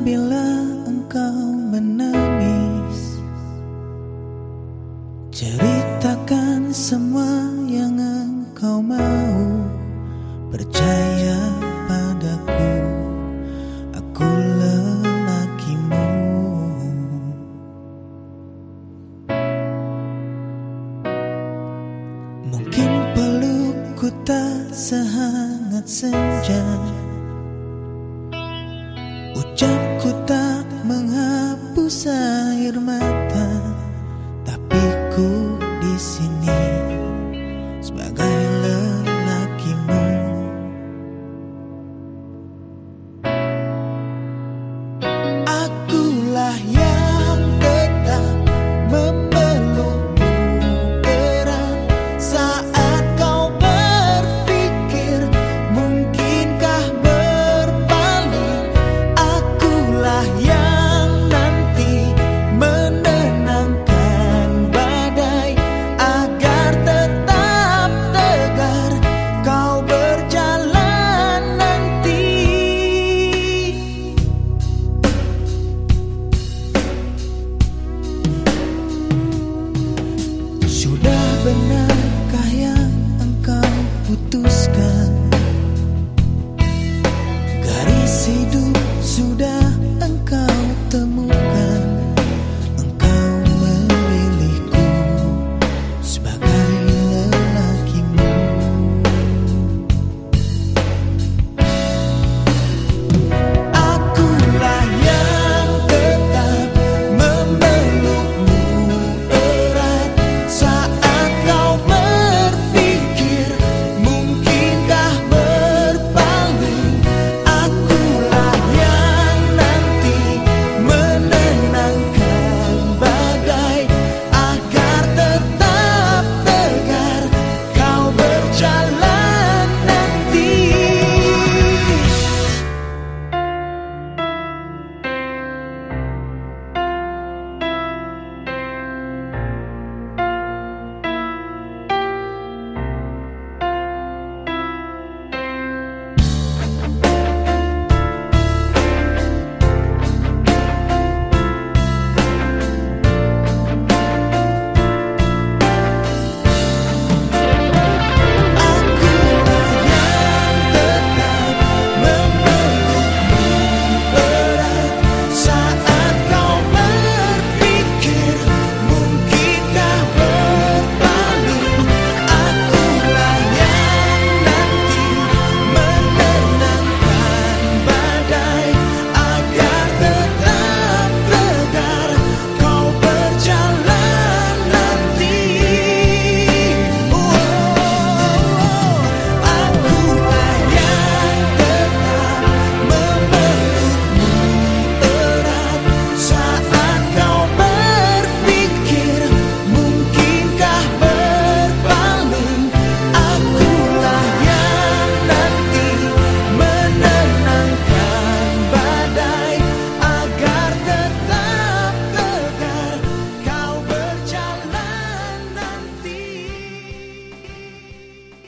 bila engkau menangis Ceritakan semua yang engkau mau. Percaya padaku Aku lelakimu. Mungkin pelukku tak sehangat senja. Ucap sudah